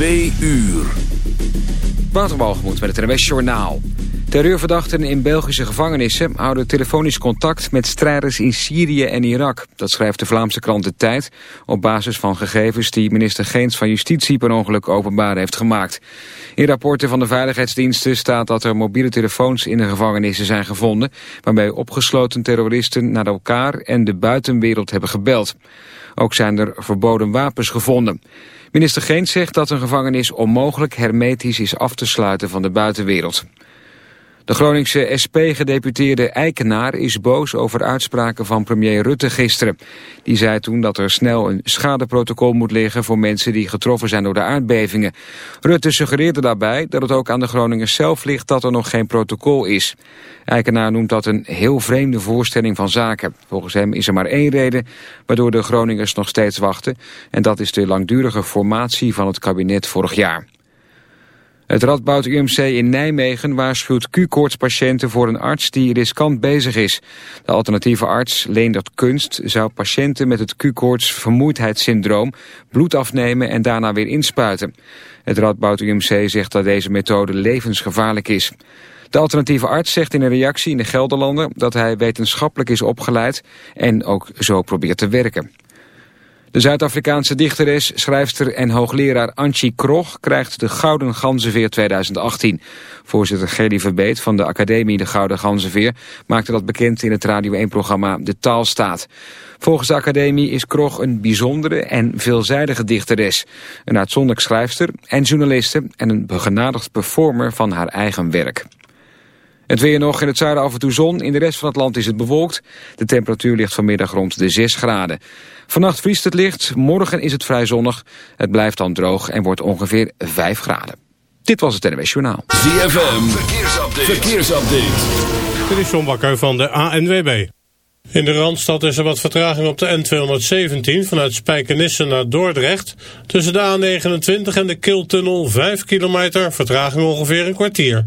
Twee uur. Waterbalgemoed met het NWS Journaal. Terreurverdachten in Belgische gevangenissen houden telefonisch contact met strijders in Syrië en Irak. Dat schrijft de Vlaamse krant De Tijd op basis van gegevens die minister Geens van Justitie per ongeluk openbaar heeft gemaakt. In rapporten van de veiligheidsdiensten staat dat er mobiele telefoons in de gevangenissen zijn gevonden, waarbij opgesloten terroristen naar elkaar en de buitenwereld hebben gebeld. Ook zijn er verboden wapens gevonden. Minister Geens zegt dat een gevangenis onmogelijk hermetisch is af te sluiten van de buitenwereld. De Groningse SP-gedeputeerde Eikenaar is boos over uitspraken van premier Rutte gisteren. Die zei toen dat er snel een schadeprotocol moet liggen voor mensen die getroffen zijn door de aardbevingen. Rutte suggereerde daarbij dat het ook aan de Groningers zelf ligt dat er nog geen protocol is. Eikenaar noemt dat een heel vreemde voorstelling van zaken. Volgens hem is er maar één reden waardoor de Groningers nog steeds wachten. En dat is de langdurige formatie van het kabinet vorig jaar. Het Radboud UMC in Nijmegen waarschuwt Q-koortspatiënten voor een arts die riskant bezig is. De alternatieve arts, Leendert Kunst, zou patiënten met het Q-koorts vermoeidheidssyndroom bloed afnemen en daarna weer inspuiten. Het Radboud UMC zegt dat deze methode levensgevaarlijk is. De alternatieve arts zegt in een reactie in de Gelderlanden dat hij wetenschappelijk is opgeleid en ook zo probeert te werken. De Zuid-Afrikaanse dichteres, schrijfster en hoogleraar Antje Krog krijgt de Gouden Ganzenveer 2018. Voorzitter Geli Verbeet van de Academie de Gouden Ganzenveer maakte dat bekend in het Radio 1-programma De Taalstaat. Volgens de Academie is Krog een bijzondere en veelzijdige dichteres. Een uitzonderlijk schrijfster en journaliste en een begenadigd performer van haar eigen werk. Het weer nog in het zuiden af en toe zon. In de rest van het land is het bewolkt. De temperatuur ligt vanmiddag rond de 6 graden. Vannacht vriest het licht. Morgen is het vrij zonnig. Het blijft dan droog en wordt ongeveer 5 graden. Dit was het NWS Journaal. ZFM. Verkeersupdate. Verkeersupdate. Dit is John Bakker van de ANWB. In de Randstad is er wat vertraging op de N217 vanuit Spijkenisse naar Dordrecht. Tussen de A29 en de Kiltunnel 5 kilometer, vertraging ongeveer een kwartier.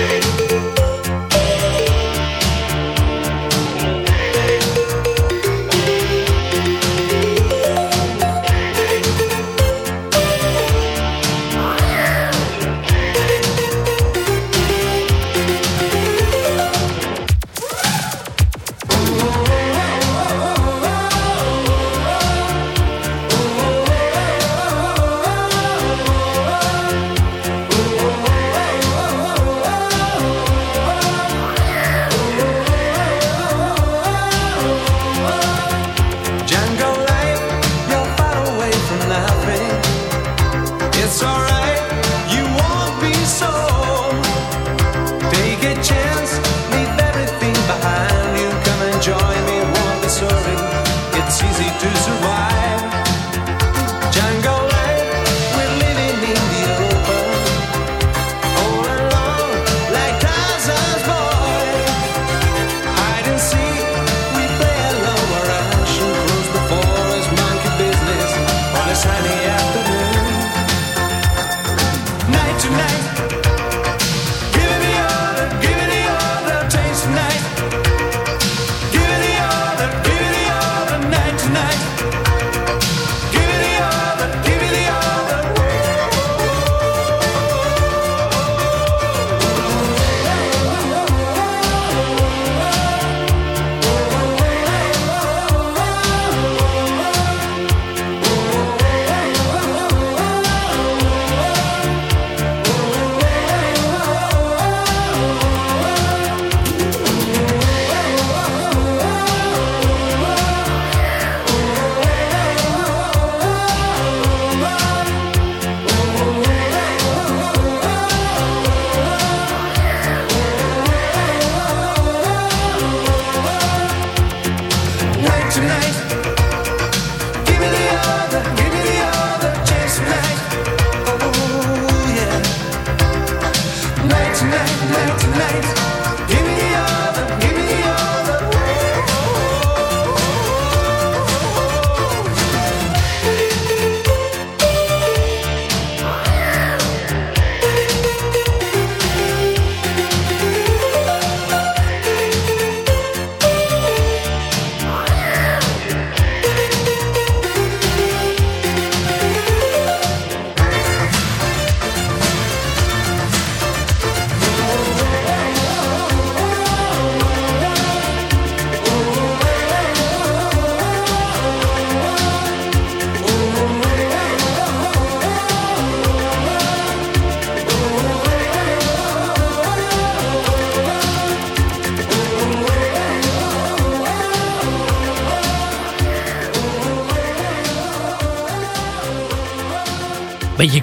Hey.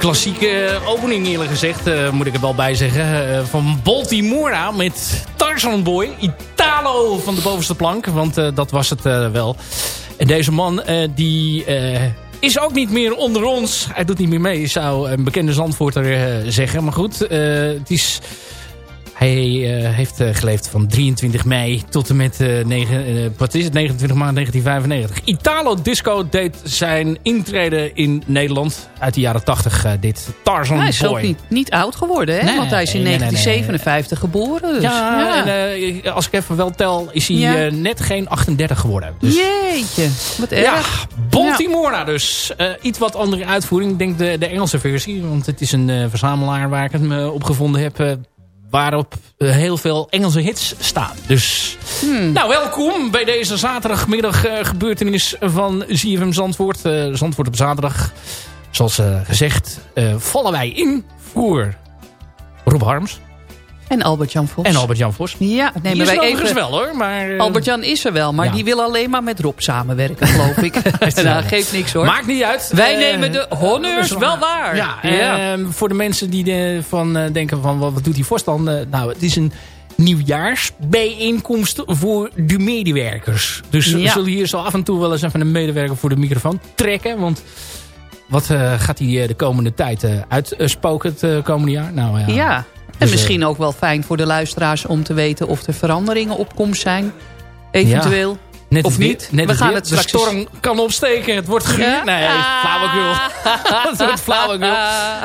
Klassieke opening eerlijk gezegd, eh, moet ik er wel bij zeggen. Eh, van Baltimora met Tarzan Boy, Italo van de bovenste plank. Want eh, dat was het wel. En deze man die is ook niet meer onder ons. Hij doet niet meer mee, zou een bekende Zandvoorter zeggen. Maar goed, het is... Eh, heeft eh, geleefd van 23 mei tot en met eh, negen, eh, wat is het, 29 maart 1995. Italo Disco deed zijn intrede in Nederland uit de jaren 80. eh, dit Tarzan Hij is Boy. ook niet, niet oud geworden, hè? Nee, Want hij is in nee, nee, nee, 1957 geboren. Dus. Ja, en, eh, als ik even wel tel, is hij Ja. eh, net geen 38 geworden. Dus, Jeetje, wat ja, erg. Baltimora dus. Eh, iets wat andere uitvoering. Ik denk de, de Engelse versie. Want het is een eh, verzamelaar waar ik hem eh, op gevonden heb. Waarop heel veel Engelse hits staan. Dus Hmm. nou, welkom bij deze zaterdagmiddag eh, gebeurtenis van ZFM Zandvoort. Eh, Zandvoort op zaterdag. Zoals eh, gezegd vallen wij in voor Rob Harms En Albert-Jan Vos. en Albert-Jan Vos. Ja, Die nemen is wij even... wel hoor. Maar, eh, Albert-Jan is er wel, maar Ja. die wil alleen maar met Rob samenwerken, geloof ik. nou, geeft niks hoor. Maakt niet uit. Wij Eh, nemen de honneurs wel waar. Ja, Ja. ehm, voor de mensen die de, van, eh, denken van wat, wat doet die Vos dan? Eh, nou, het is een nieuwjaarsbijeenkomst voor de medewerkers. Dus we zullen hier zo af en toe wel eens even een medewerker voor de microfoon trekken. Want wat gaat hij de komende tijd uitspoken het komende jaar? Nou ja. Ja, en Dus, misschien ook wel fijn voor de luisteraars om te weten of er veranderingen op komst zijn. Eventueel. Net Of weer- niet? Net We gaan weer. het straks De storm kan opsteken. Het wordt. Ja? Nee, Ah. flauwekul. het wordt flauwekul.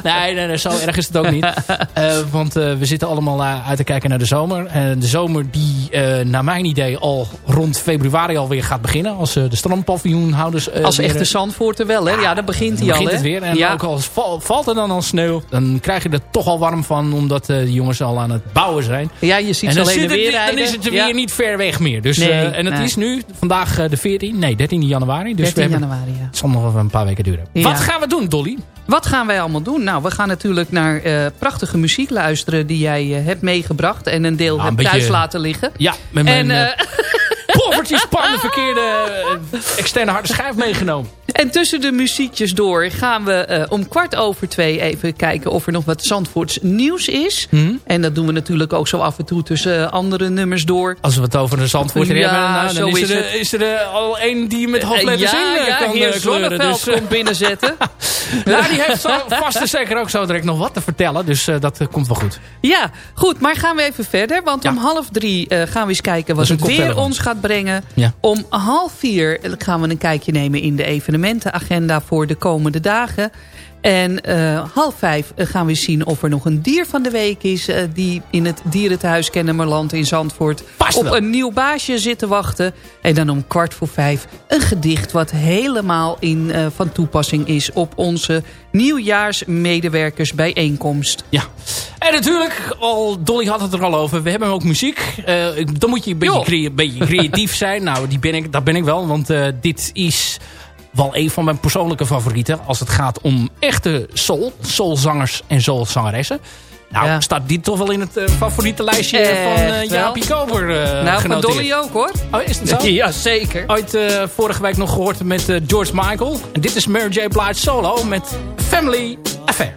Nee, nee, nee, zo erg is het ook niet. Eh, want eh, we zitten allemaal eh, uit te kijken naar de zomer. En de zomer die, eh, naar mijn idee, al rond februari alweer gaat beginnen. Als de strandpaviljoenhouders... eh, Als weer, echte eh, Zandvoorter wel, hè? Ja, dan begint hij dan al, begint het weer. En ja. ook al val- valt er dan al sneeuw, dan krijg je er toch al warm van. Omdat de jongens al aan het bouwen zijn. ja, je ziet En ze alleen weer dan is het er Ja. weer niet ver weg meer. Dus, Nee, en het nee. is nu vandaag eh, de 14, nee 13 januari. Dus 13 we hebben, januari, ja. het zal nog wel een paar weken duren. Ja. Wat gaan we doen, Dolly? Wat gaan wij allemaal doen? Nou, we gaan natuurlijk naar eh, prachtige muziek luisteren die jij eh, hebt meegebracht. En een deel Nou, een hebt thuis beetje- laten liggen. Ja, met mijn En, en, poffertjespan de verkeerde eh, externe harde schijf meegenomen. En tussen de muziekjes door gaan we eh, om kwart over twee even kijken of er nog wat Zandvoorts nieuws is. Mhm. En dat doen we natuurlijk ook zo af en toe tussen eh, andere nummers door. Als we het over een zandvoort Ja, hebben, nou, dan is, is er, het. is er al één die met hoofdletters in ja, eh, ja, kan heer eh, kleuren. Dus, komt binnenzetten. ja, die heeft vast en zeker ook zo direct nog wat te vertellen. Dus dat komt wel goed. Ja, goed, maar gaan we even verder. Want om half drie gaan we eens kijken wat het weer ons gaat brengen. Ja. Om half vier gaan we een kijkje nemen in de evenementenagenda voor de komende dagen. En eh, half vijf eh, gaan we zien of er nog een dier van de week is... eh, die in het dierentehuis Kennemerland in Zandvoort... Past op wel. een nieuw baasje zit te wachten. En dan om kwart voor vijf een gedicht... wat helemaal in, van toepassing is op onze nieuwjaarsmedewerkersbijeenkomst. Ja. En natuurlijk, al, Dolly had het er al over, we hebben ook muziek. Dan moet je een beetje, crea- beetje creatief zijn. Nou, die ben ik, dat ben ik wel, want dit is wel een van mijn persoonlijke favorieten. Als het gaat om echte soul, soulzangers en soulzangeressen. Nou, Ja. staat dit toch wel in het eh, favoriete lijstje van eh wel? Jaapie Koper uh, nou, van Dolly ook hoor. Oh, is het zo? Ja, zeker. Ooit eh, vorige week nog gehoord met eh, George Michael. En dit is Mary J. Blige solo met Family Affair.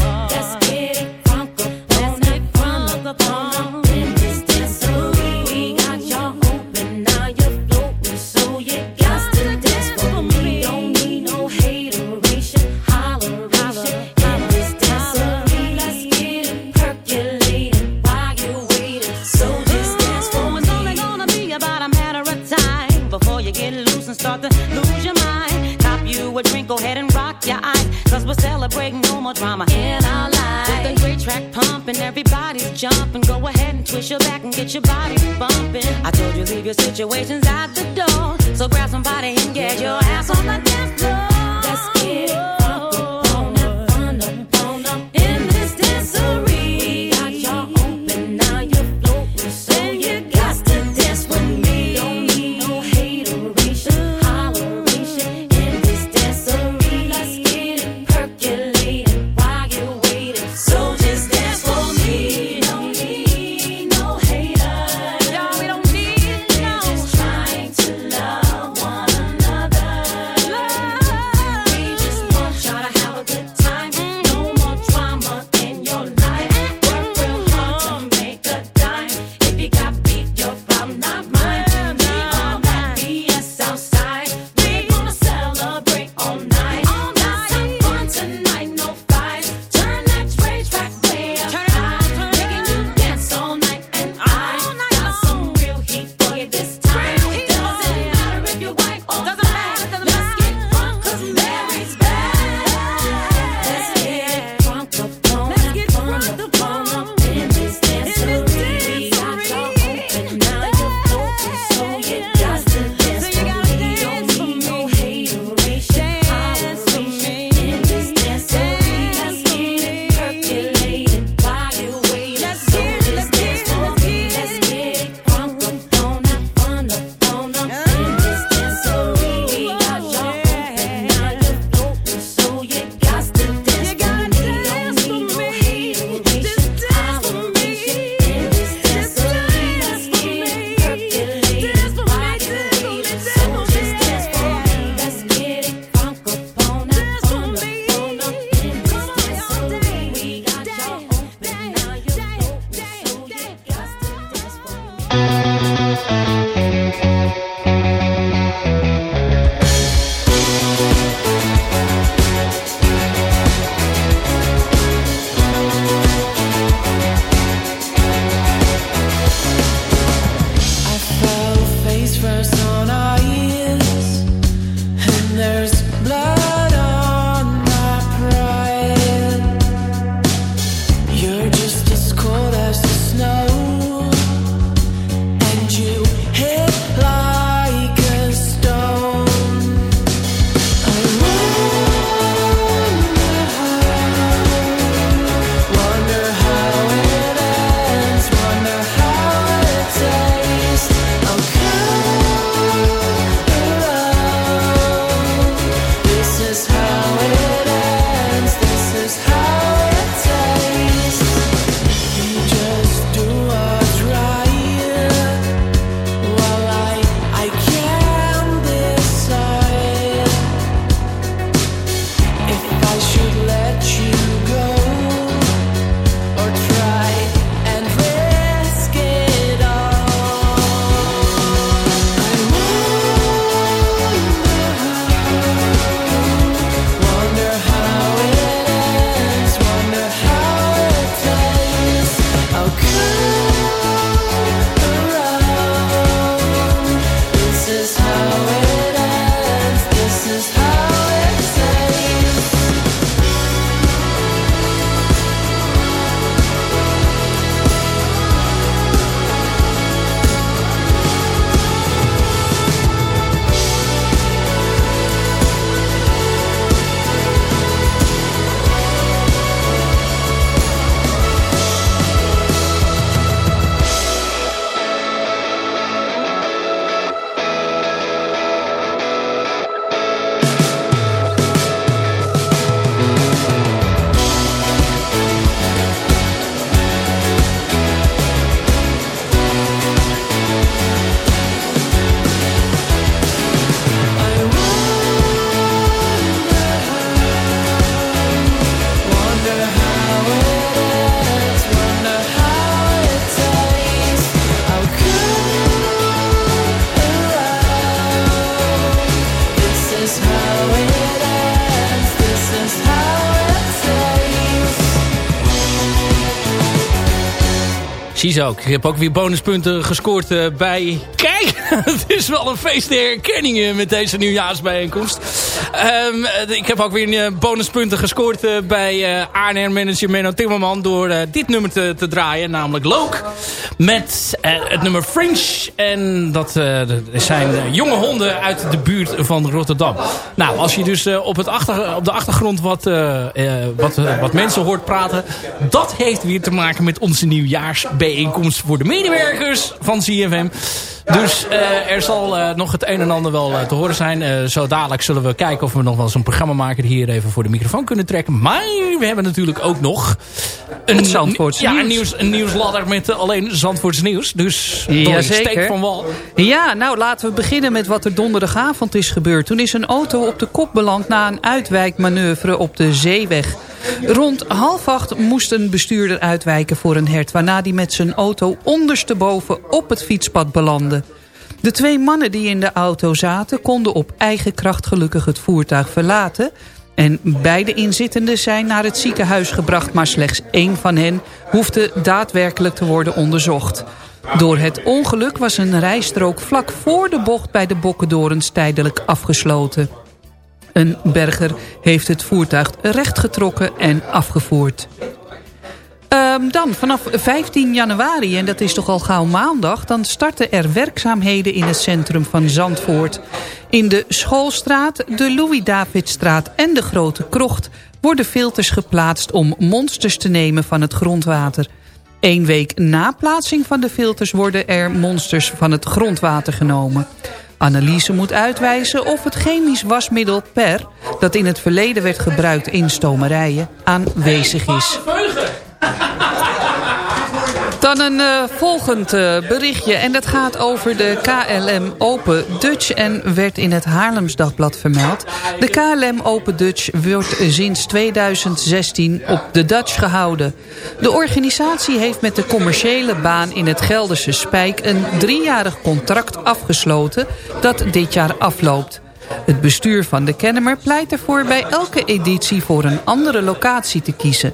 situations I Ziezo, ik heb ook weer bonuspunten gescoord eh, bij... Kijk, het is wel een feest der herkenning eh, met deze nieuwjaarsbijeenkomst. Ehm, eh, ik heb ook weer eh, bonuspunten gescoord eh, bij eh ANR-manager Menno Timmerman... door dit nummer te, te draaien, namelijk Loke. Met het nummer Fringe. En dat zijn jonge honden uit de buurt van Rotterdam. Nou, als je dus op, het achter, op de achtergrond wat, wat, wat mensen hoort praten... dat heeft weer te maken met onze nieuwjaarsbijeenkomst voor de medewerkers van CFM. Dus eh, er zal eh, nog het een en ander wel eh, te horen zijn. Zo dadelijk zullen we kijken of we nog wel eens een programma maken... die hier even voor de microfoon kunnen trekken. Maar we hebben natuurlijk ook nog... Een, ja, nieuws. Een, nieuws, een nieuwsladder met alleen Zandvoorts nieuws. Dus door Jazeker. steek van wal. Ja, nou laten we beginnen met wat er donderdagavond is gebeurd. Toen is een auto op de kop beland na een uitwijkmanoeuvre op de zeeweg. Rond half acht moest een bestuurder uitwijken voor een hert... waarna die met zijn auto ondersteboven op het fietspad belandde. De twee mannen die in de auto zaten... konden op eigen kracht gelukkig het voertuig verlaten... En beide inzittenden zijn naar het ziekenhuis gebracht... maar slechts één van hen hoefde daadwerkelijk te worden onderzocht. Door het ongeluk was een rijstrook vlak voor de bocht bij de Bokkendorens tijdelijk afgesloten. Een berger heeft het voertuig rechtgetrokken en afgevoerd. Ehm, dan, vanaf 15 januari, en dat is toch al gauw maandag... dan starten er werkzaamheden in het centrum van Zandvoort. In de Schoolstraat, de Louis-Davidstraat en de Grote Krocht... worden filters geplaatst om monsters te nemen van het grondwater. Eén week na plaatsing van de filters worden er monsters van het grondwater genomen. Analyse moet uitwijzen of het chemisch wasmiddel PER... dat in het verleden werd gebruikt in stomerijen, aanwezig is. Dan een eh, volgend eh, berichtje. En dat gaat over de KLM Open Dutch. En werd in het Haarlems Dagblad vermeld. De KLM Open Dutch wordt sinds 2016 op de Dutch gehouden. De organisatie heeft met de commerciële baan in het Gelderse Spijk... een driejarig contract afgesloten dat dit jaar afloopt. Het bestuur van de Kennemer pleit ervoor bij elke editie voor een andere locatie te kiezen.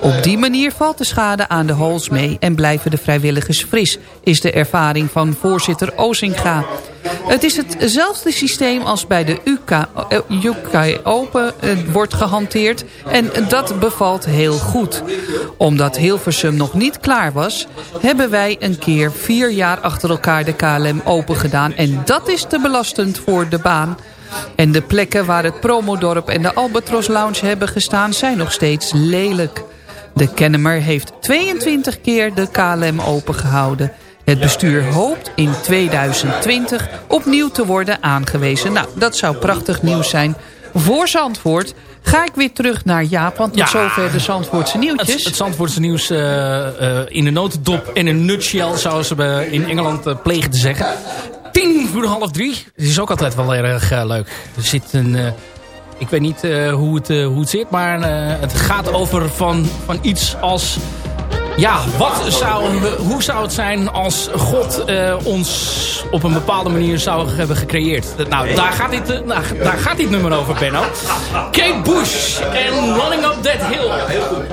Op die manier valt de schade aan de hols mee en blijven de vrijwilligers fris, is de ervaring van voorzitter Ozinga. Het is hetzelfde systeem als bij de UK, eh, UK Open eh, wordt gehanteerd en dat bevalt heel goed. Omdat Hilversum nog niet klaar was, hebben wij een keer vier jaar achter elkaar de KLM Open gedaan en dat is te belastend voor de baan. En de plekken waar het Promodorp en de Albatros Lounge hebben gestaan zijn nog steeds lelijk. De Kennemer heeft 22 keer de KLM opengehouden. Het bestuur hoopt in 2020 opnieuw te worden aangewezen. Nou, dat zou prachtig nieuws zijn voor Zandvoort. Ga ik weer terug naar Jaap, want tot Ja. zover de Zandvoortse nieuwtjes. Het, het Zandvoortse nieuws eh, eh, in een notendop en een nutshell, zouden ze bij- in Engeland eh, plegen te zeggen. Tien voor half drie. Het is ook altijd wel erg eh, leuk. Er zit een... eh, ik weet niet eh, hoe, het, hoe het zit, maar het gaat over van, van iets als... Ja, wat zou, hoe zou het zijn als God ons op een bepaalde manier zou hebben gecreëerd? Nou, daar gaat dit, nou, daar gaat dit nummer over, Benno. Kate Bush en Running Up That Hill. Heel goed.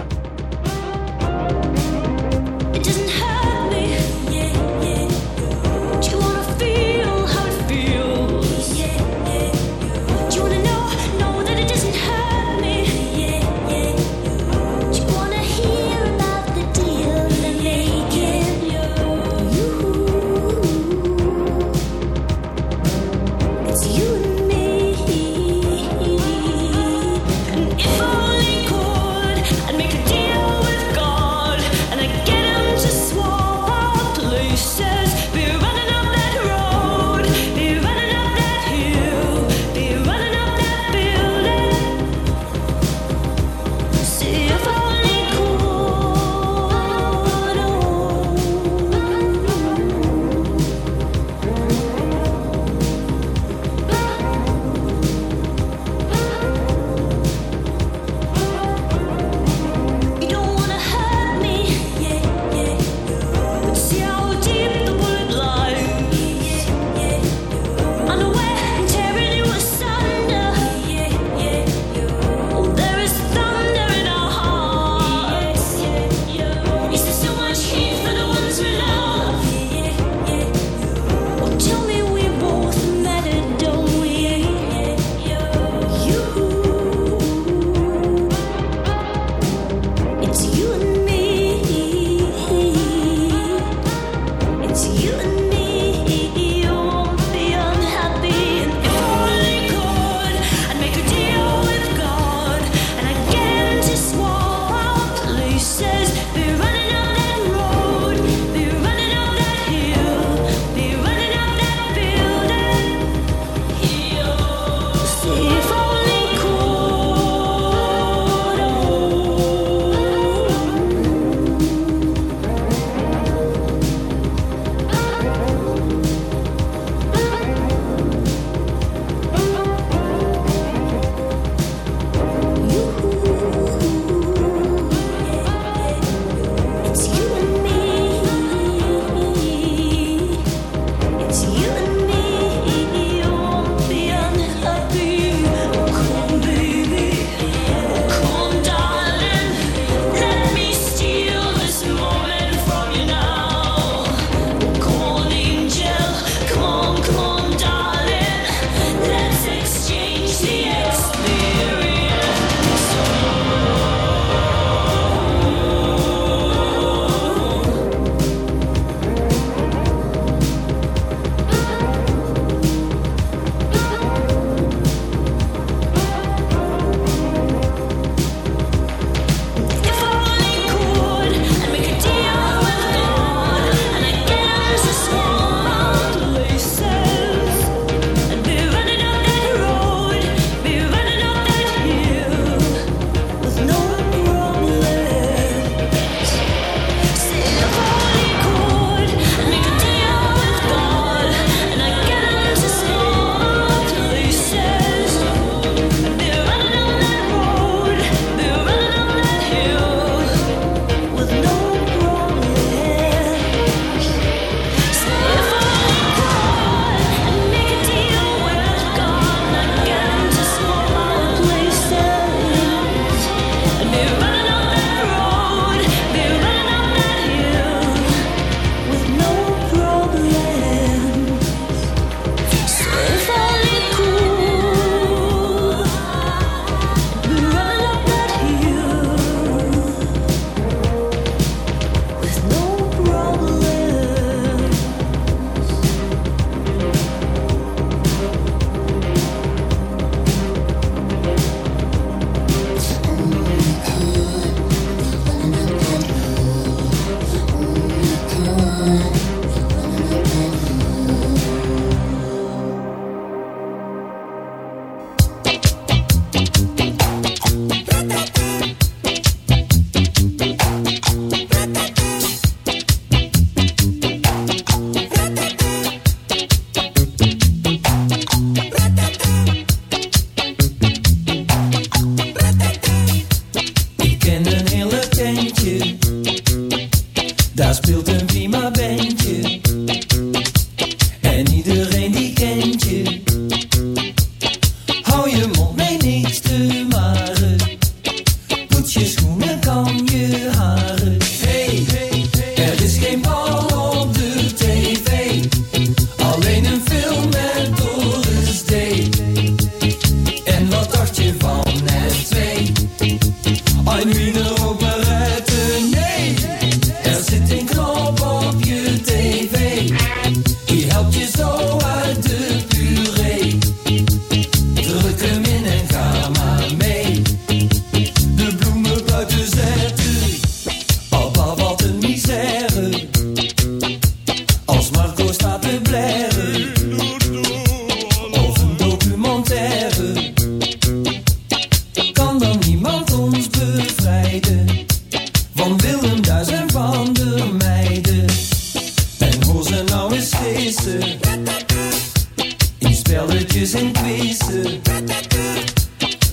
Liedjes en quizzen.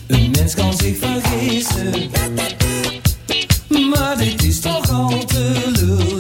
Een mens kan zich vergissen. Maar dit is toch al te lullig.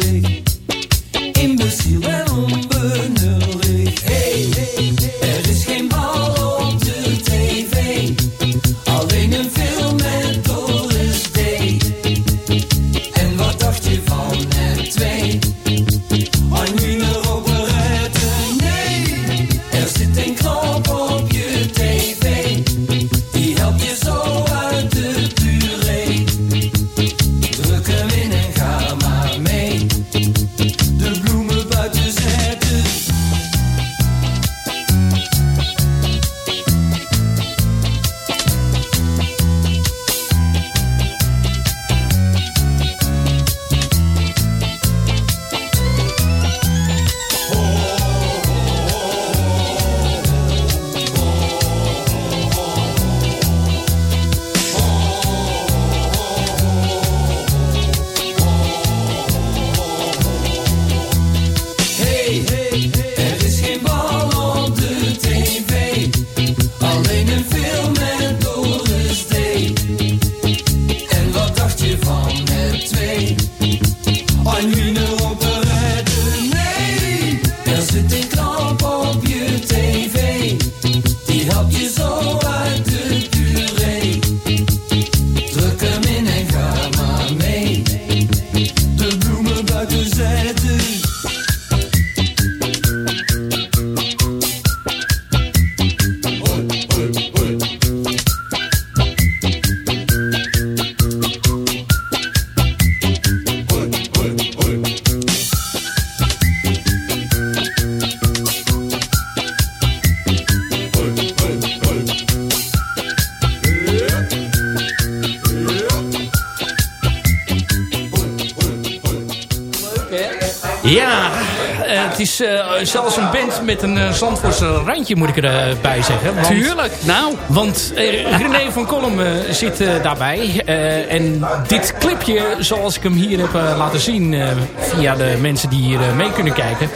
Is eh, zelfs een band met een uh, Zandvoortse randje, moet ik erbij zeggen. Want, Tuurlijk, nou. Want eh, René van Kolm eh, zit eh, daarbij. Eh, en dit clipje, zoals ik hem hier heb eh, laten zien... eh, via de mensen die hier eh, mee kunnen kijken...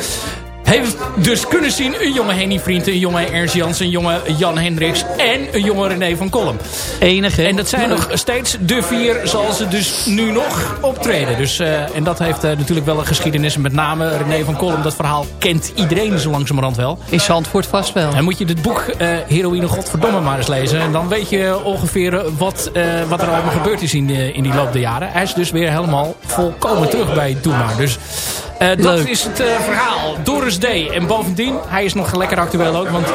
heeft dus kunnen zien een jonge Henny Vriend, een jonge Ernst Jans... een jonge Jan Hendricks en een jonge René van Kolm. Enige. En dat zijn nog steeds de vier zoals ze dus nu nog optreden. Dus, eh, en dat heeft eh, natuurlijk wel een geschiedenis. Met name René van Kolm, dat verhaal kent iedereen zo langzamerhand wel. In Zandvoort vast wel. En moet je dit boek eh Heroïne Godverdomme maar eens lezen. En dan weet je ongeveer wat, wat er allemaal gebeurd is in, de, in die loop der jaren. Hij is dus weer helemaal volkomen terug bij Doe Maar. Dus eh, dat is het eh, verhaal. Doris D. En bovendien, hij is nog lekker actueel ook. Want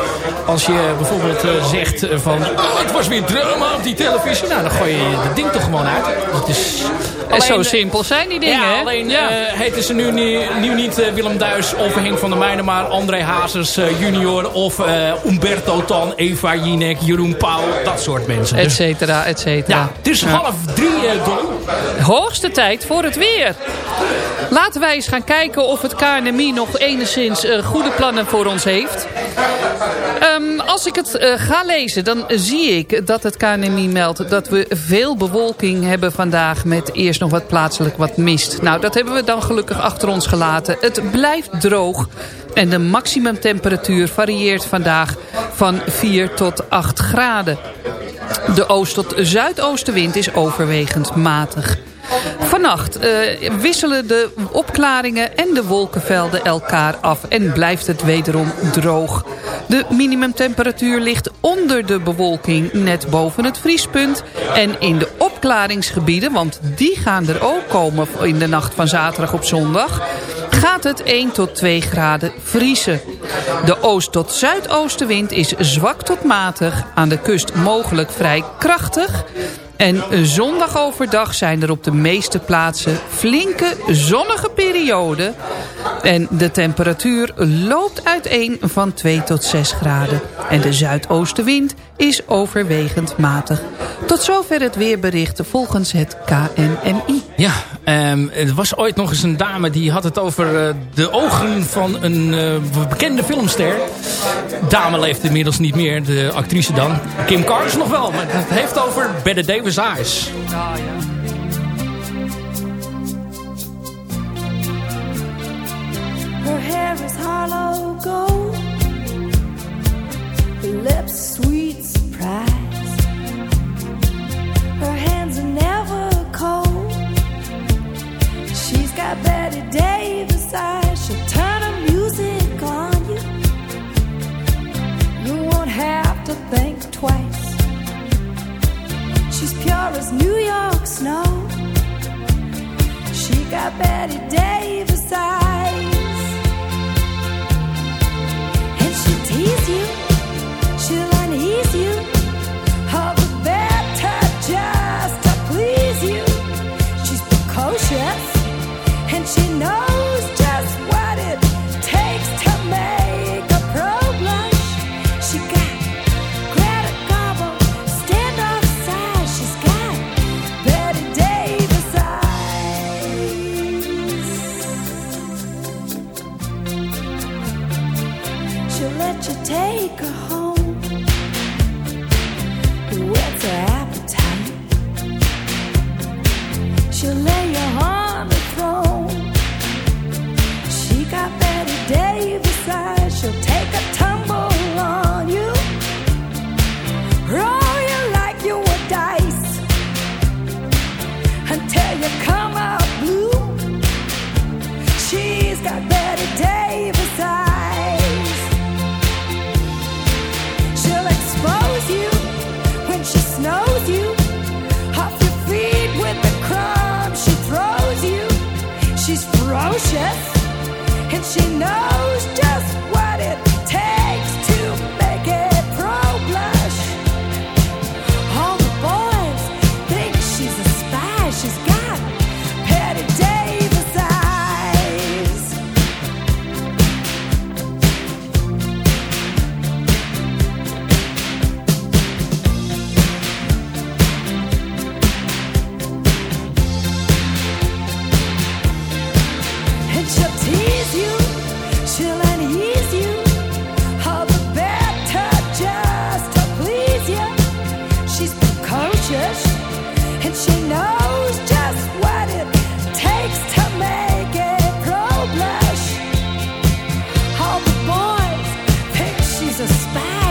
als je bijvoorbeeld eh, zegt van... Oh, het was weer drama op die televisie. Nou, dan gooi je dat ding toch gewoon uit. Dat is... En zo eh, simpel zijn die dingen, ja, alleen Ja. eh, heten ze nu, ni- nu niet eh, Willem Duis of Henk van der Meijden... maar André Hazes junior of Umberto Tan, Eva Jinek, Jeroen Pauw. Dat soort mensen. Et Dus, cetera, et cetera. ja, het is half drie, Don. Hoogste tijd voor het weer. Laten wij eens gaan kijken of het KNMI nog enigszins goede plannen voor ons heeft. Ehm, als ik het ga lezen, dan zie ik dat het KNMI meldt dat we veel bewolking hebben vandaag met eerst nog wat plaatselijk wat mist. Nou, dat hebben we dan gelukkig achter ons gelaten. Het blijft droog en de maximumtemperatuur varieert vandaag van 4 tot 8 graden. De oost- tot zuidoostenwind is overwegend matig. Vannacht eh, wisselen de opklaringen en de wolkenvelden elkaar af en blijft het wederom droog. De minimumtemperatuur ligt onder de bewolking net boven het vriespunt. En in de opklaringsgebieden, want die gaan er ook komen in de nacht van zaterdag op zondag gaat het 1 tot 2 graden vriezen. De oost- tot zuidoostenwind is zwak tot matig. Aan de kust mogelijk vrij krachtig. En zondag overdag zijn er op de meeste plaatsen flinke zonnige perioden. En de temperatuur loopt uiteen van 2 tot 6 graden. En de zuidoostenwind is overwegend matig. Tot zover het weerbericht volgens het KNMI. Ja, ehm, er was ooit nog eens een dame die had het over eh, de ogen van een eh, bekende filmster. Dame leeft inmiddels niet meer, de actrice dan. Kim Carnes nog wel, maar het heeft over Bette Davis Eyes. Her hair is hollow gold. Her Her hands are never cold. She's got Betty Davis eyes. She'll music on you. You won't have to think twice. She's pure as New York snow. She got Betty Davis eyes. Precocious, and she knows she knows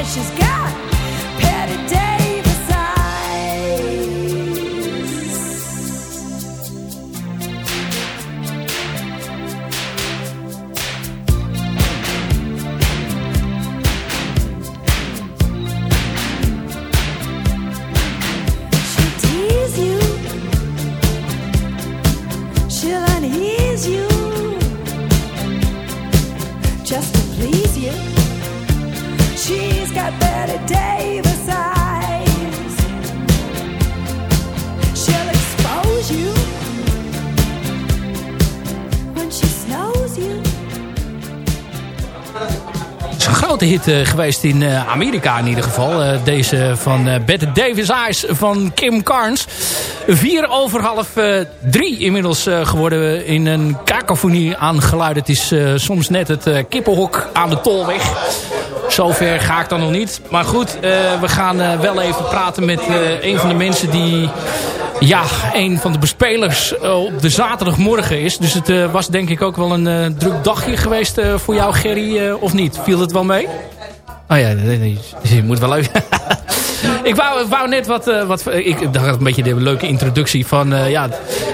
she's got petty day. Eh, geweest in eh, Amerika in ieder geval. Eh, deze van Betty Davis Eyes van Kim Carnes. Vier over half drie inmiddels geworden in een kakofonie aangeluid. Het is soms net het kippenhok aan de tolweg. Zover ga ik dan nog niet. Maar goed, we gaan wel even praten met een van de mensen die... Ja, een van de bespelers eh, op de zaterdagmorgen is. Dus het eh, was denk ik ook wel een eh, druk dagje geweest voor jou, Gerry, of niet? Viel het wel mee? Oh ja, je moet wel even... ik wou, wou net wat... eh, wat ik dacht een beetje de leuke introductie van... eh, ja,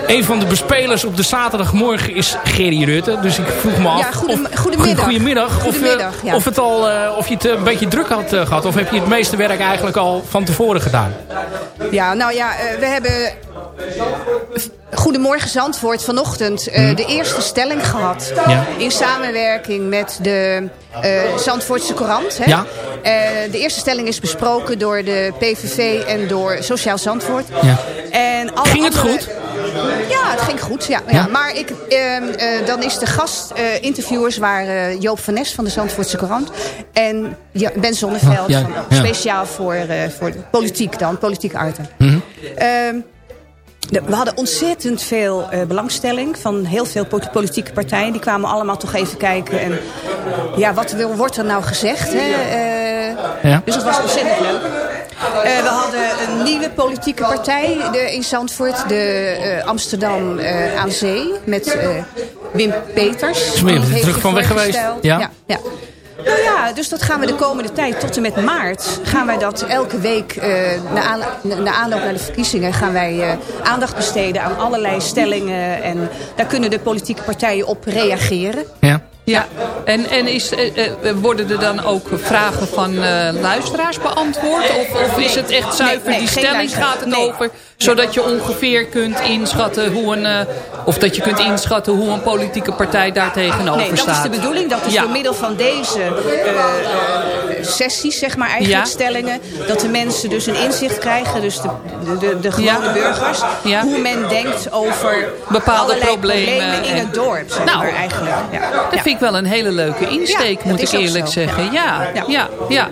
een van de bespelers op de zaterdagmorgen is Gerry Rutte. Dus ik vroeg me af... Ja, goedem- of- goedemiddag. Goedemiddag. Of, eh, Goedemiddag, ja. of, het al, of je het een beetje druk had eh, gehad. Of heb je het meeste werk eigenlijk al van tevoren gedaan? Ja, nou ja, we hebben Goedemorgen Zandvoort vanochtend eh, de eerste stelling gehad. Ja. In samenwerking met de eh, Zandvoortse Courant. Hè? Ja. Eh, de eerste stelling is besproken door de PVV en door Sociaal Zandvoort. Ja. En alle Ging het andere- goed? Ja, het ging goed. Ja, ja. Maar ik, ehm, eh, dan is de gastinterviewers waren Joop van Nes van de Zandvoortse Courant. En Ben Zonneveld, van, speciaal voor, voor politiek dan, politiek item. Mhm. Ehm, we hadden ontzettend veel eh, belangstelling van heel veel po- politieke partijen. Die kwamen allemaal toch even kijken. En ja, wat wil- wordt er nou gezegd? Hè? Eh, Ja. Dus dat was ontzettend leuk. Eh, we hadden een nieuwe politieke partij de, in Zandvoort. De Amsterdam aan Zee. Met Wim Peters. Is weer terug van weg geweest. ja, ja. Nou ja, dus dat gaan we de komende tijd, tot en met maart, gaan wij dat elke week, eh na, aan, na aanloop naar de verkiezingen, gaan wij eh, aandacht besteden aan allerlei stellingen. En daar kunnen de politieke partijen op reageren. Ja. Ja, en, en is, eh, worden er dan ook vragen van eh, luisteraars beantwoord? Of, of is het echt zuiver Nee, nee, die stelling gaat het Nee. over? Zodat je ongeveer kunt inschatten hoe een... eh, of dat je kunt inschatten hoe een politieke partij daar tegenover Nee, dat staat. is de bedoeling. Dat is Ja. door middel van deze eh, eh, sessies, zeg maar, eigenlijk Ja. stellingen... dat de mensen dus een inzicht krijgen, dus de, de, de, de gewone Ja. burgers... Ja. hoe men denkt over Bepaalde problemen in en- het dorp, zeg Nou, maar, eigenlijk. Ja. Dat Ja. vind ik wel een hele leuke insteek, Ja, moet ik eerlijk zo. zeggen. Ja, ja, Ja. ja.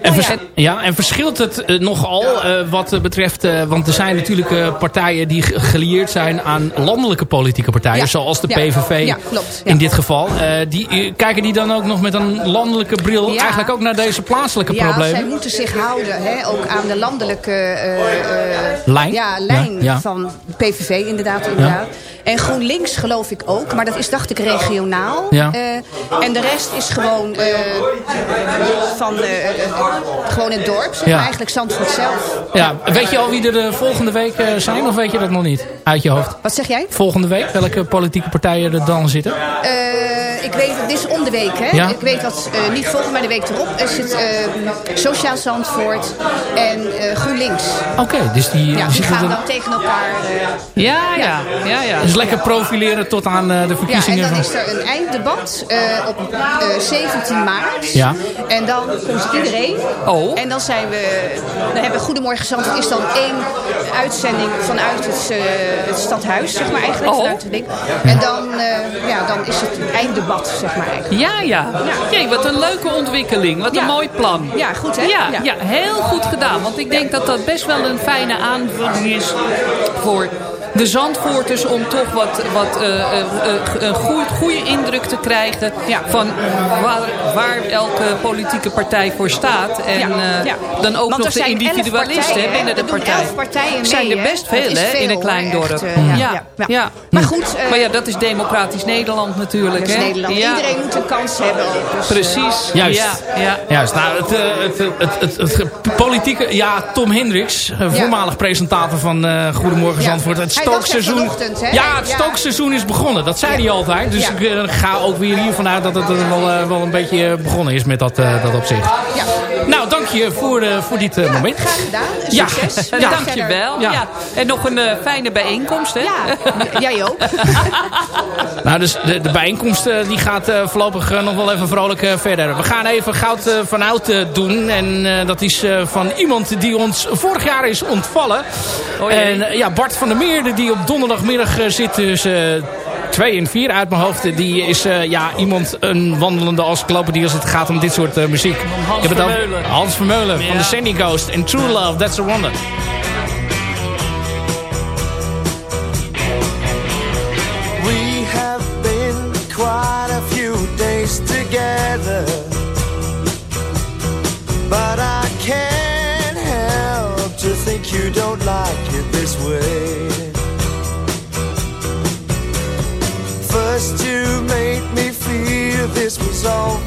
En, vers- ja. en verschilt het nogal eh, wat betreft... eh, want er zijn natuurlijk eh, partijen die ge- gelieerd zijn aan landelijke politieke partijen. Ja. Zoals de Ja. PVV Ja, klopt. Ja. in dit geval. Eh, die, kijken die dan ook nog met een landelijke bril Ja. eigenlijk ook naar deze plaatselijke Ja, problemen? zij moeten zich houden, hè, ook aan de landelijke eh, Lijn? Ja, lijn Ja, ja. van PVV inderdaad. inderdaad. En GroenLinks geloof ik ook, maar dat is dacht ik regionaal. Ja. En de rest is gewoon van gewoon het dorp, zeg Ja. eigenlijk Zandvoort zelf. Ja, weet je al wie er de volgende week eh, zijn? Of weet je dat nog niet? Uit je hoofd. Wat zeg jij? Volgende week, welke politieke partijen er dan zitten? Eh, ik weet, dit is om de week, hè? Ja. Ik weet dat eh, niet volgende, maar de week erop er zit eh, Sociaal Zandvoort en eh, GroenLinks. Oké, dus die, Ja, die gaan er... dan tegen elkaar. Ja, ja, ja, ja. Dus lekker profileren tot aan eh, de Ja, en verkiezingen. dan is er een einddebat eh, op eh, 17 maart. Ja. En dan komt iedereen. Oh. En dan zijn we... Dan hebben Goedemorgen Zandvoort is dan één uitzending vanuit het, eh, het stadhuis, zeg maar eigenlijk. Oh. Vanuit het ding. En dan, eh, ja, dan is het einddebat, zeg maar eigenlijk. Ja, ja. Jee, wat een leuke ontwikkeling. Wat Ja. een mooi plan. Ja, goed hè? Ja, ja. heel goed gedaan. Want ik denk dat dat best wel een fijne aanvulling is voor de Zandvoorters... om toch wat, wat eh, eh, eh, een goeie, goede indruk te krijgen... Ja. van waar, waar elke politieke partij voor staat. En Ja, eh, dan ook Want er nog de individualisten binnen de Er partij. partijen zijn er best veel hè, in een klein dorp. echt, ja, ja, ja, ja. ja. Maar goed, eh, maar ja, dat is democratisch Nederland natuurlijk. Dat is hè? Nederland. Ja. Iedereen moet een kans hebben. Dus, Precies. Juist. Ja, ja. Juist, nou, het, het, het, het, het, het politieke... Ja, Tom Hendricks, voormalig presentator van eh, Goedemorgen. Zandvoort. Stookseizoen... Ja, het stookseizoen is begonnen. Dat zei hij altijd. Dus ik eh, ga ook weer hiervan uit dat het er wel, eh, wel een beetje eh, begonnen is met dat, eh, dat opzicht. Ja. Nou, dank je voor, eh, voor dit eh, moment. Graag gedaan. Ja. Succes. Ja. Dankjewel. Ja. Ja. En nog een eh, fijne bijeenkomst, hè? Ja, jij ook. Nou, dus de, de bijeenkomst eh, die gaat eh, voorlopig eh, nog wel even vrolijk eh, verder. We gaan even goud eh, van oud eh, doen. En eh, dat is eh, van iemand die ons vorig jaar is ontvallen. Oh en eh, ja, Bart van der Die op donderdagmiddag eh, zit tussen 2 en 4 uit mijn hoofd. Die is eh, ja, iemand, een wandelende encyclopedie als het gaat om dit soort eh, muziek. Hans Ik heb het over Vermeulen. Hans Vermeulen van de Sandy Ghost. En True Love, That's a Wonder. This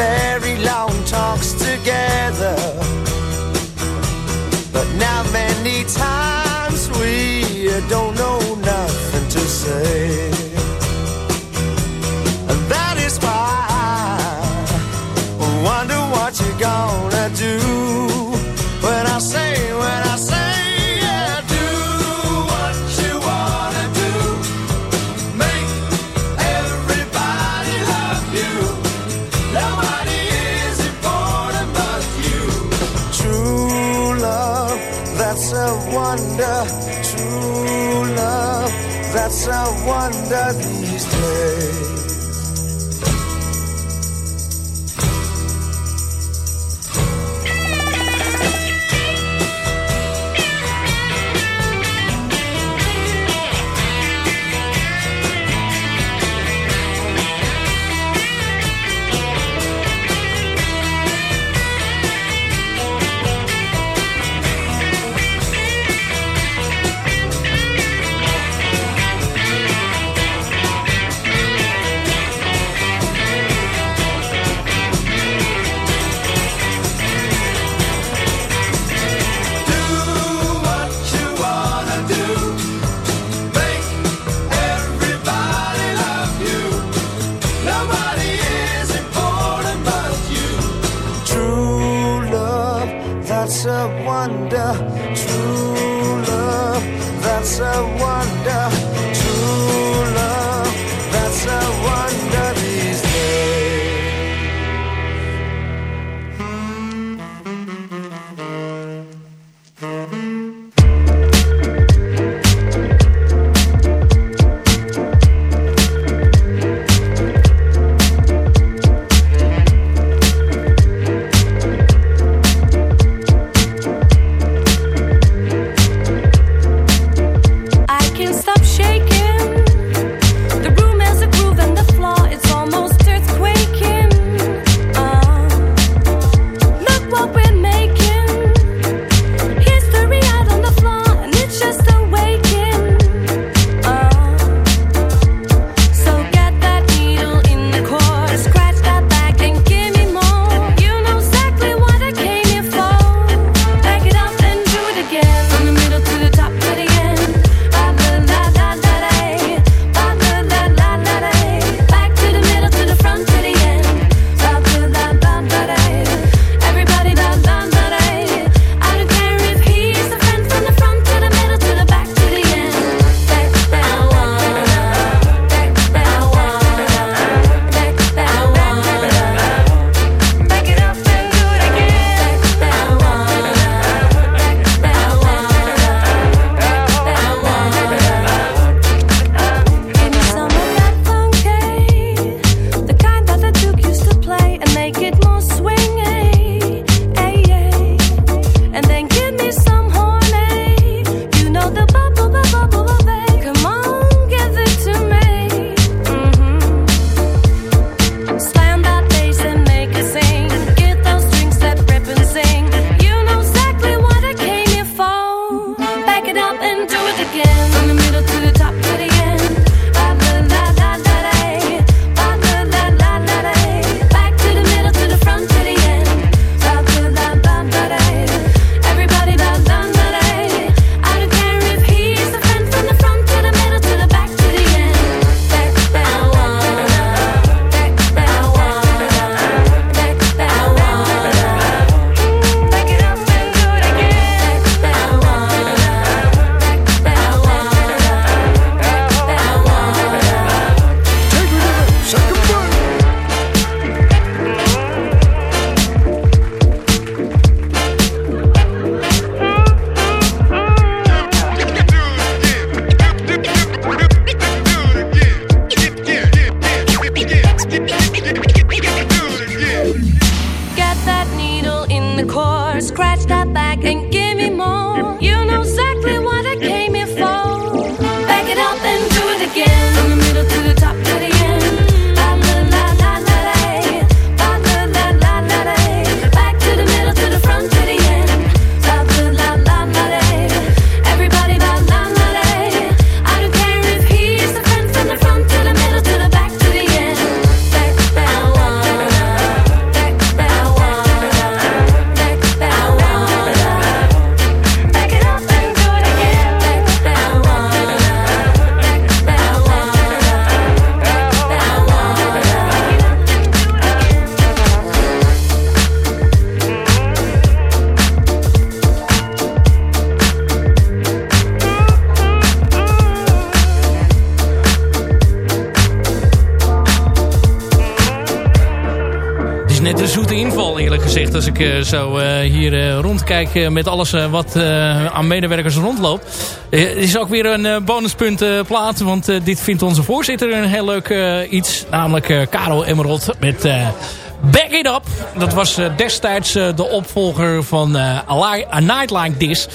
very long talks together. But now many times we don't know nothing to say. And that is why I wonder what you're gonna do wonder. True love, that's a wonder these days. Zo eh, hier eh, rondkijk eh, met alles eh, wat aan medewerkers rondloopt. Het is ook weer een bonuspunt eh, plaats. Want dit vindt onze voorzitter een heel leuk iets. Namelijk Karel Emerald met... Back It Up. Dat was destijds de opvolger van A, Night Like This.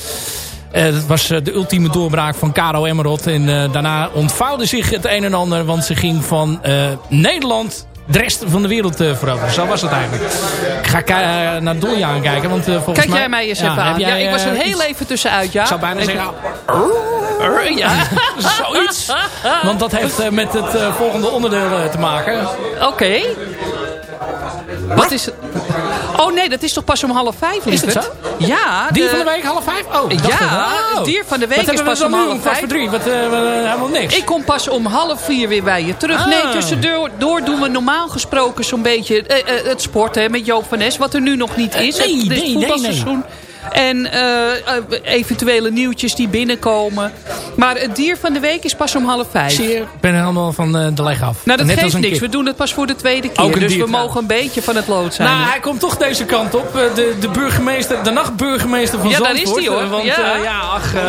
Dat was de ultieme doorbraak van Caro Emerald. En daarna ontvouwde zich het een en ander. Want ze ging van Nederland de rest van de wereld eh veroveren. Zo was het eigenlijk. Ik ga eh, naar Dolja kijken. Want, eh, volgens Kijk mij, jij mij eens Ja, even aan. Ja, ik was er eh, heel even tussenuit, ja. Ik zou bijna Ik- zeggen... Ja. Zoiets. Want dat heeft met het volgende onderdeel te maken. Oké. Wat is het? Oh nee, dat is toch pas om half vijf, Is het lieverd? Ja. Dier van de week, half vijf? Oh, Ja, oh. dier van de week is pas om half kwart voor vijf? drie? Wat, eh, we- helemaal niks. Ik kom pas om half vier weer bij je terug. Ah. Nee, tussendoor door doen we normaal gesproken zo'n beetje eh, eh, het sport hè, met Joop van Es. Wat er nu nog niet is. Nee, het, nee, voetbalseizoen. En eh, eh, eventuele nieuwtjes die binnenkomen. Maar het dier van de week is pas om half vijf. Zie je, ik ben helemaal van eh, de leg af. Nou, dat Net als geeft een niks. kip. We doen het pas voor de tweede keer. Dus dier we trouwens. mogen een beetje van het lood zijn. Nou, hij komt toch deze kant op. De, de burgemeester, de nachtburgemeester van Ja, daar Zandvoort. is die, hoor. Want Ja. ja, ja ach, eh,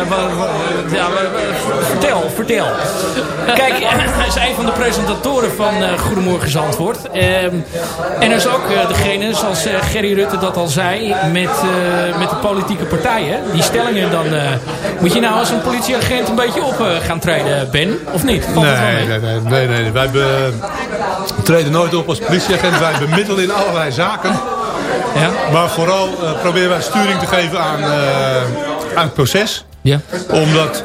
ja, vertel, vertel. Kijk, hij is een van de presentatoren van eh, Goedemorgen Zandvoort. Ehm, en er is ook degene, zoals eh, Gerry Rutte dat al zei, met, eh, met de politieke partijen. Die stellingen dan... eh, moet je nou als een politieagent een beetje op eh, gaan treden, Ben? Of niet? Valt Nee, nee, nee, nee. Wij be- treden nooit op als politieagent. Wij bemiddelen in allerlei zaken. Ja. Maar vooral eh, proberen wij sturing te geven aan, aan het proces. Ja. Omdat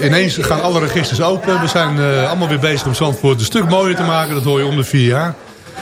ineens gaan alle registers open. We zijn allemaal weer bezig om Zandvoort een stuk mooier te maken. Dat hoor je om de vier jaar.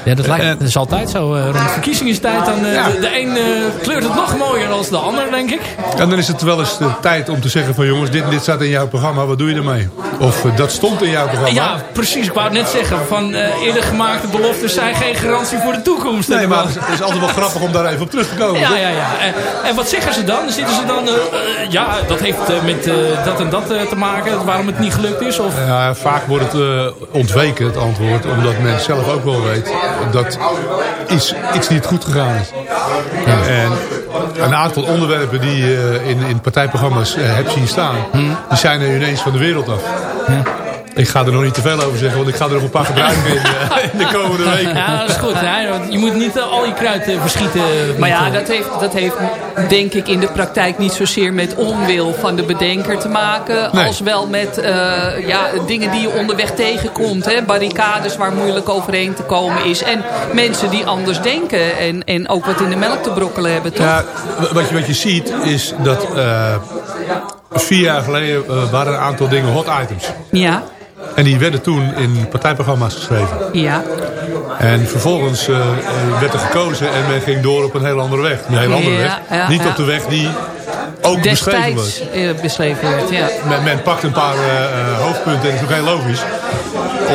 Ja, dat, lijkt, dat is altijd zo. eh, rond verkiezingstijd. Dan, eh, Ja. de, de een eh, kleurt het nog mooier dan de ander, denk ik. En dan is het wel eens de tijd om te zeggen van jongens, dit, dit staat in jouw programma. Wat doe je ermee? Of eh, dat stond in jouw programma. Ja, precies. Ik wou het net zeggen. Van eh, eerder gemaakte beloftes zijn geen garantie voor de toekomst. Nee, maar het is, het is altijd wel grappig om daar even op terug te komen. Ja, toch? ja, ja. En, en wat zeggen ze dan? Zitten ze dan... eh, eh, ja, dat heeft eh, met eh, dat en dat eh, te maken. Waarom het niet gelukt is? Of... Ja, vaak wordt het eh, ontweken, het antwoord. Omdat men zelf ook wel weet dat iets, iets niet goed gegaan is. En een aantal onderwerpen die je in, in partijprogramma's eh, hebt zien staan... die zijn er ineens van de wereld af. Ik ga er nog niet te veel over zeggen, want ik ga er nog een paar gebruiken in, eh, in de komende weken. Ja, dat is goed. Hè? Want Je moet niet eh, al je kruid eh, verschieten. Maar ja, dat heeft, dat heeft denk ik in de praktijk niet zozeer met onwil van de bedenker te maken. Nee. Als wel met eh, ja, dingen die je onderweg tegenkomt. Hè? Barricades waar moeilijk overheen te komen is. En mensen die anders denken. En, en ook wat in de melk te brokkelen hebben, toch? Ja, wat je, wat je ziet is dat eh, vier jaar geleden waren een aantal dingen hot items. Ja, En die werden toen in partijprogramma's geschreven. ja. En vervolgens eh, werd er gekozen en men ging door op een heel andere weg. Een heel andere Ja, weg. ja, Niet ja. op de weg die ook beschreven wordt. eh, beschreven werd, ja. Men, men pakt een paar eh, eh, hoofdpunten en dat is ook heel logisch.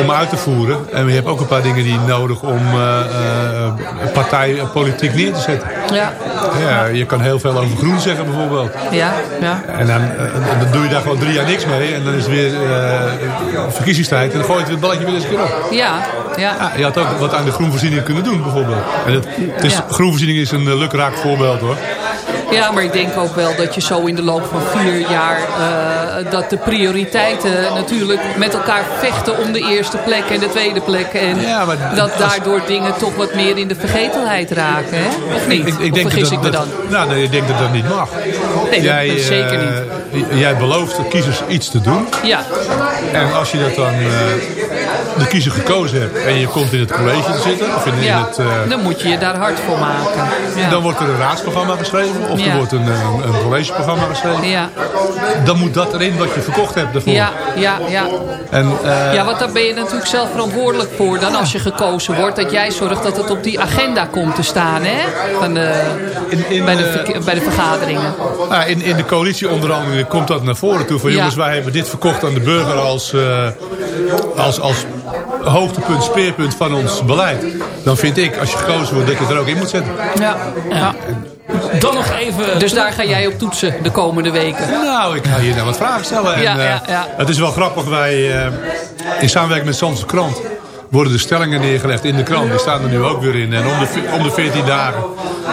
Om uit te voeren. En je hebt ook een paar dingen die nodig om eh, eh, partij eh, politiek neer te zetten. Ja, Ja, je kan heel veel over groen zeggen bijvoorbeeld. ja, ja. En dan, dan doe je daar gewoon drie jaar niks mee. En dan is het weer verkiezingstijd. En dan gooi je het balletje weer eens een keer op. Ja, ja. Ja, je had ook wat aan de groenvoorziening kunnen doen bijvoorbeeld. En het, het is, Ja. Groenvoorziening is een uh, lukraak voorbeeld hoor. Ja, maar ik denk ook wel dat je zo in de loop van vier jaar... eh, dat de prioriteiten natuurlijk met elkaar vechten om de eerste plek en de tweede plek. En Ja, maar dat als- daardoor dingen toch wat meer in de vergetelheid raken. Hè? Of niet? Ik, ik denk vergis dat, ik me dat- dan? Nou, nee, ik denk dat dat niet mag. Nee, dat- zeker eh, niet. Jij belooft de kiezers iets te doen. Ja, En als je dat dan eh, de kiezer gekozen hebt en je komt in het college te zitten, of in, in ja. het, dan moet je je daar hard voor maken. Ja. dan wordt er een raadsprogramma geschreven of Er wordt een, een, een collegeprogramma geschreven. ja, Dan moet dat erin wat je verkocht hebt daarvoor. ja, ja, ja. En, eh, Ja, want daar ben je natuurlijk zelf verantwoordelijk voor dan als je gekozen wordt. Dat jij zorgt dat het op die agenda komt te staan, hè? Van de, in, in, bij, de, eh, bij de vergaderingen. Nou, in, in de coalitieonderhandelingen komt dat naar voren toe. Van jongens, wij hebben dit verkocht aan de burger als, eh, als, als hoogtepunt, speerpunt van ons beleid. Dan vind ik, als je gekozen wordt, dat je het er ook in moet zetten. Ja. ja. Dan nog even... Dus daar ga jij op toetsen de komende weken. Nou, ik ga hier nou wat vragen stellen. En, Ja, eh, ja, ja. Het is wel grappig, wij eh, in samenwerking met Zandse Krant worden de stellingen neergelegd in de krant. Die staan er nu ook weer in. En om de, om de 14 dagen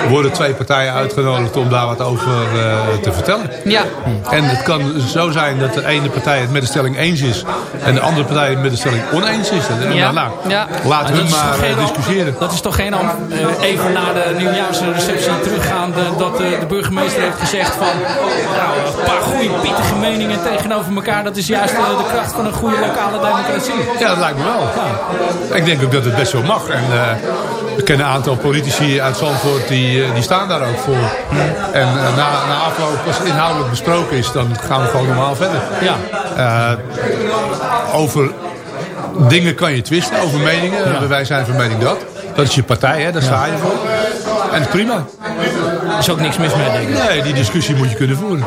worden twee partijen uitgenodigd om daar wat over eh, te vertellen. Ja. En het kan zo zijn dat de ene partij het met de stelling eens is en de andere partij het met de stelling oneens is. En, Ja. nou, Ja. laten Maar we maar eh, geen- discussiëren. Dat is toch geen eh, even na de nieuwjaarsreceptie teruggaande... dat eh, de burgemeester heeft gezegd van... nou, een paar goede pittige meningen tegenover elkaar... dat is juist eh, de kracht van een goede lokale democratie. Ja, dat lijkt me wel. Ik denk ook dat het best wel mag. En eh, we kennen een aantal politici uit Zandvoort die, eh, die staan daar ook voor. En eh, na, na afloop, als het inhoudelijk besproken is, dan gaan we gewoon normaal verder. Ja. Over dingen kan je twisten, over meningen. Wij zijn van mening dat. Dat is je partij, hè? daar sta je voor. En prima. Er is ook niks mis mee, denk ik. Nee, die discussie moet je kunnen voeren.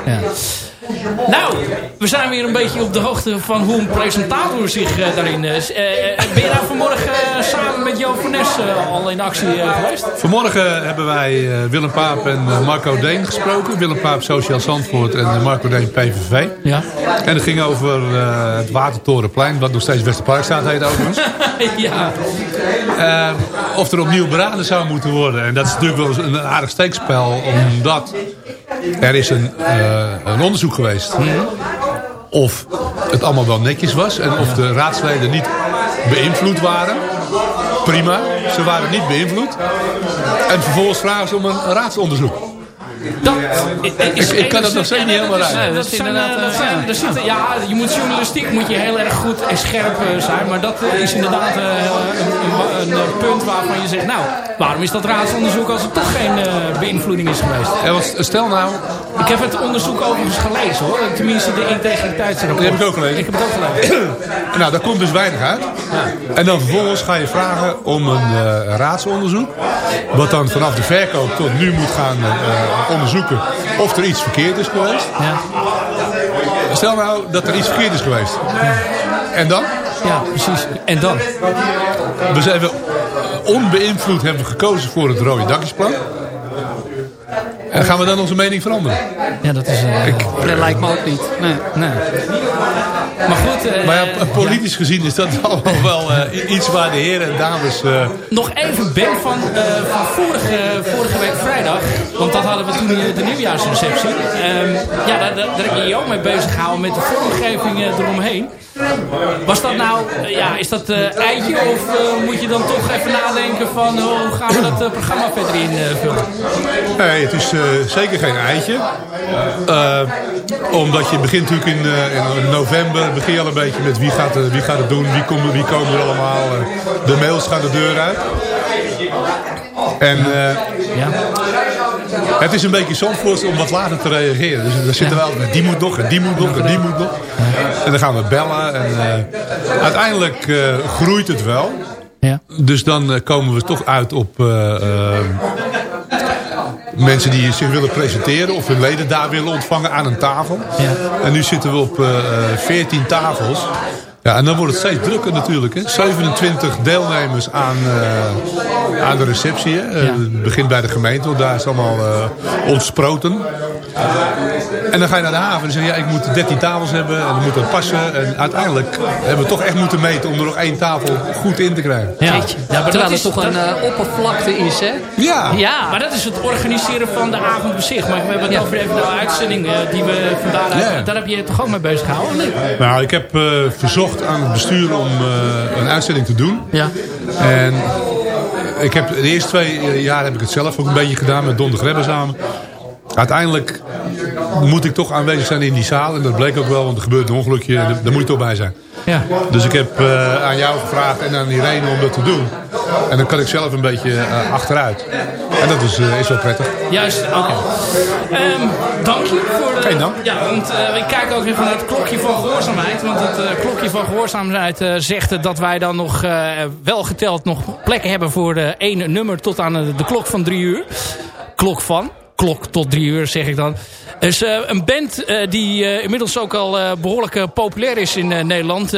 Nou, we zijn weer een beetje op de hoogte van hoe een presentator zich eh, daarin... eh, s- eh, eh, ben je daar vanmorgen samen met Jo van Nes eh, al in actie geweest? Vanmorgen hebben wij Willem Paap en Marco Deen gesproken. Willem Paap Sociaal Zandvoort en Marco Deen PVV. Ja. En het ging over het Watertorenplein, wat nog steeds Westerpark staat heet overigens. ja. Of er opnieuw beraden zou moeten worden. En dat is natuurlijk wel een aardig steekspel, omdat er is een, eh, een onderzoek geweest. Of het allemaal wel netjes was en of de raadsleden niet beïnvloed waren. Prima, ze waren niet beïnvloed. En vervolgens vragen ze om een raadsonderzoek. Dat Ik, ik kan dat nog steeds niet helemaal dat zijn- zitten- ja, je moet journalistiek moet je heel erg goed en scherp eh, zijn. Maar dat eh, is inderdaad eh, een, een, een, een punt waarvan je zegt... Nou, waarom is dat raadsonderzoek als er toch geen eh, beïnvloeding is geweest? Stel nou... Ik heb het onderzoek overigens gelezen hoor. Tenminste de integriteitsrapport. Die heb ik ook gelezen. Ik heb het ook gelezen. Nou, daar komt dus weinig uit. En dan vervolgens ga je vragen om een eh, raadsonderzoek. Wat dan vanaf de verkoop tot nu moet gaan eh, onderzoeken of er iets verkeerd is geweest. Stel nou dat er iets verkeerd is geweest. En dan? Ja, precies. En dan? Dus hebben onbeïnvloed hebben we gekozen voor het rode dakjesplan. En gaan we dan onze mening veranderen? Ja, dat is... eh, Dat lijkt me ook niet. Nee. nee. Maar goed... eh, Maar ja, politisch gezien is dat allemaal wel eh, iets waar de heren en dames... eh, Nog even Ben van, van vorige, vorige week vrijdag. Want dat hadden we toen in de nieuwjaarsreceptie. Ehm, ja, daar, daar, heb je je ook mee bezig gehouden met de vormgeving eromheen. Was dat nou, ja, is dat eitje of moet je dan toch even nadenken van oh, hoe gaan we dat programma verder invullen? Nee, het is zeker geen eitje. Omdat je begint natuurlijk in, in november, begin je al een beetje met wie gaat, er- wie gaat het doen, wie, komt, wie komen er allemaal. eh, de mails gaan de deur uit. En eh, het is een beetje Zandvoort om wat later te reageren. Dus daar zitten we altijd die moet nog en die moet nog en die moet nog. En dan gaan we bellen. En, eh, uiteindelijk eh, groeit het wel. Ja. Dus dan eh, komen we toch uit op eh, eh, mensen die zich willen presenteren of hun leden daar willen ontvangen aan een tafel. En nu zitten we op eh, eh, 14 tafels. Ja, en dan wordt het steeds drukker natuurlijk. Hè. 27 deelnemers aan, eh, aan de receptie. Hè. Eh, Het begint bij de gemeente, want daar is het allemaal eh, ontsproten. En dan ga je naar de haven en zeg je, ja, ik moet 13 tafels hebben en dat moet dat passen. En uiteindelijk hebben we toch echt moeten meten om er nog één tafel goed in te krijgen. Ja, Ja, maar Terwijl dat het is toch een eh, oppervlakte is, hè? Ja. Ja, maar dat is het organiseren van de avond op zich. Maar we hebben het Ja. over even de uitzending eh, die we vandaar Ja. Daar heb je je toch ook mee bezig gehouden? Nou, ik heb eh, verzocht aan het bestuur om eh, een uitzending te doen. Ja. En ik heb, de eerste twee jaar heb ik het zelf ook een beetje gedaan met Don de Grebbe samen. Uiteindelijk moet ik toch aanwezig zijn in die zaal. En dat bleek ook wel, want er gebeurt een ongelukje en daar moet je toch bij zijn. Ja. Dus ik heb eh, aan jou gevraagd en aan Irene om dat te doen. En dan kan ik zelf een beetje eh, achteruit. En dat is, eh, is wel prettig. Juist, oké. Ehm, dank je voor de... Geen dank. Ja, want ik kijk ook even naar het klokje van gehoorzaamheid. Want het klokje van gehoorzaamheid eh, zegt dat wij dan nog wel geteld nog plekken hebben voor ene nummer tot aan de klok van drie uur. Klok van. Klok tot drie uur zeg ik dan. Dus eh, een band eh, die eh, inmiddels ook al eh, behoorlijk eh, populair is in Nederland.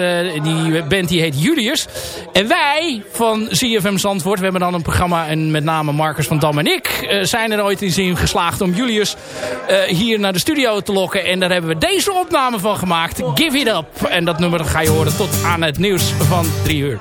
Die band die heet Julius. En wij van ZFM Zandvoort, we hebben dan een programma en met name Marcus van Dam en ik zijn er ooit in zin geslaagd om Julius hier naar de studio te lokken. En daar hebben we deze opname van gemaakt. Give it up. En dat nummer ga je horen tot aan het nieuws van drie uur.